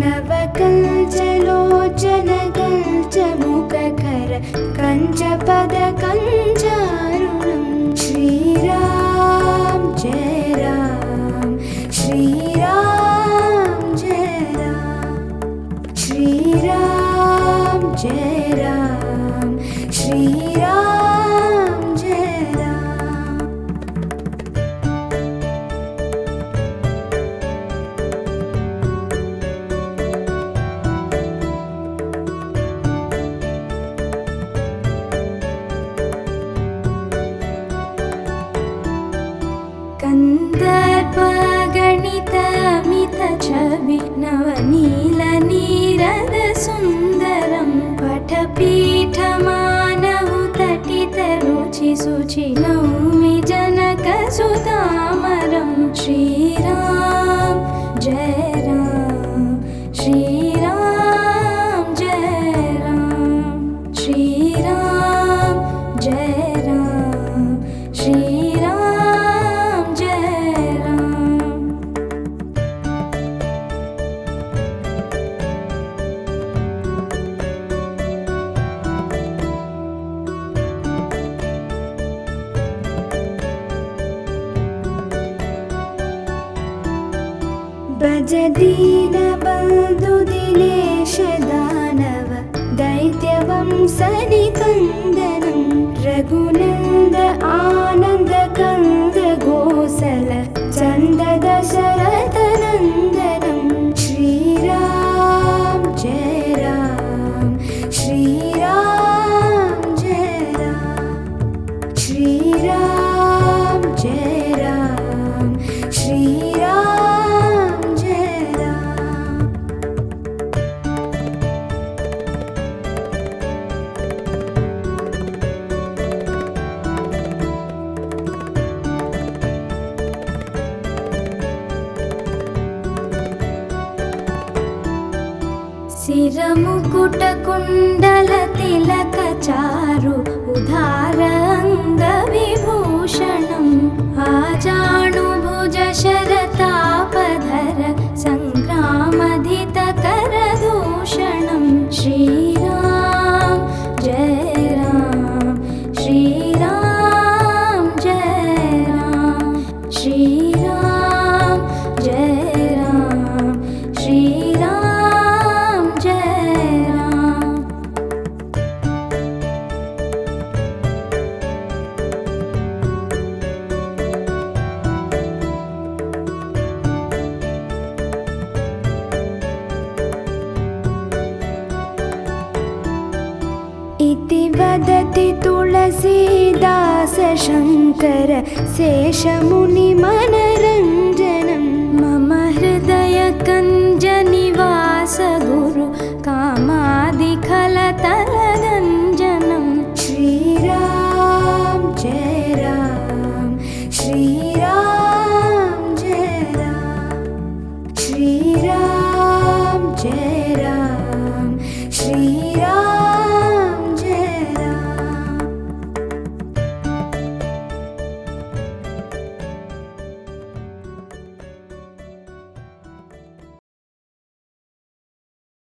नवकञ्चलोचनकञ्चमुखकर कञ्चपद कञ्चारुणं श्रीराम जय राम श्रीराम जय राम श्रीराम जय राम श्रीराम कन्दर्पगणितमित छवि नवनीलनीरदसुन्दरं पठपीठमानहु तटितरुचिशुचि नौमि जनकसुतामरं भज दीनबन्धुदिनेश दानव दैत्यवंसनिकन्दनं रघुनन्द आनन्दकन्द शिरमुकुटकुण्डलतिलकचारु उदारङ्गविभूषणम्। आजानुभुज इति वदति तुलसीदास शङ्कर शेषमुनिमनरञ्जन